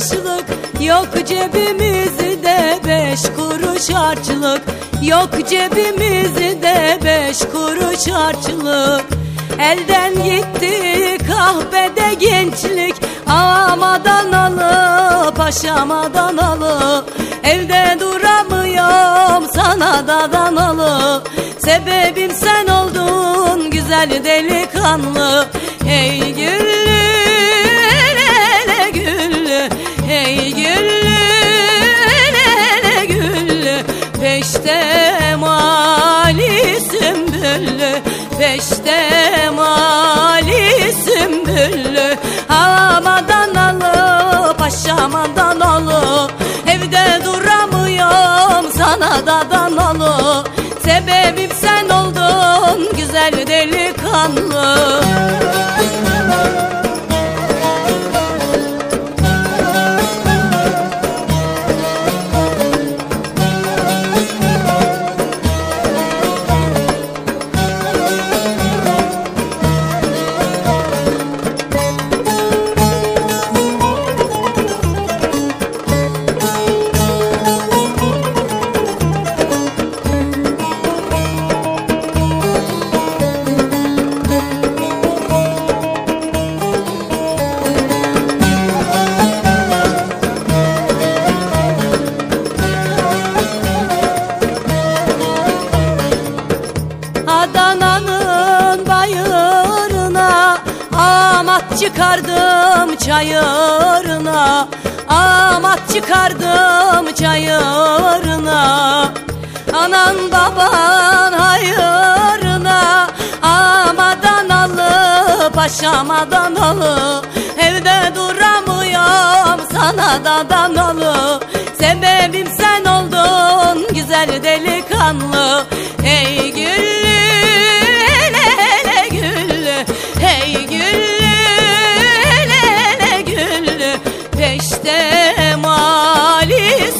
taşlık Yok cebimizde beş kuruş harçlık. Yok cebimizde beş kuruş harçlık. Elden gitti kahvede gençlik Ağamadan alı paşamadan alı Evde duramıyorum sana da danalı Sebebim sen oldun güzel delikanlı. Ey güllü sümbüllü Peşte mali sümbüllü. Havadan alı paşamadan alı Evde duramıyorum sana da danalı Adana'nın bayırına Amat çıkardım çayırına Amat çıkardım çayırına. Anan baban hayırına Amadan alı paşamadan alı Evde duramıyorum sana da danalı Sebebim sen oldun güzel delikanlı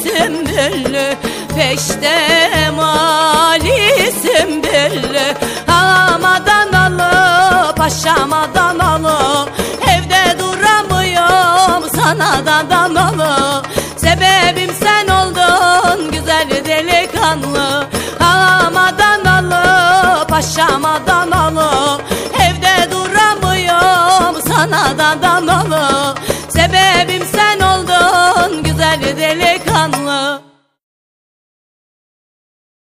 mali sümbüllü Peşte mali sümbüllü Hamadan alı paşamadan alı Evde duramıyorum sana da danalı Sebebim sen oldun güzel delikanlı. Hamadan alı paşamadan alı Evde duramıyorum sana da danalı Sebebim sen oldun güzel delikanlı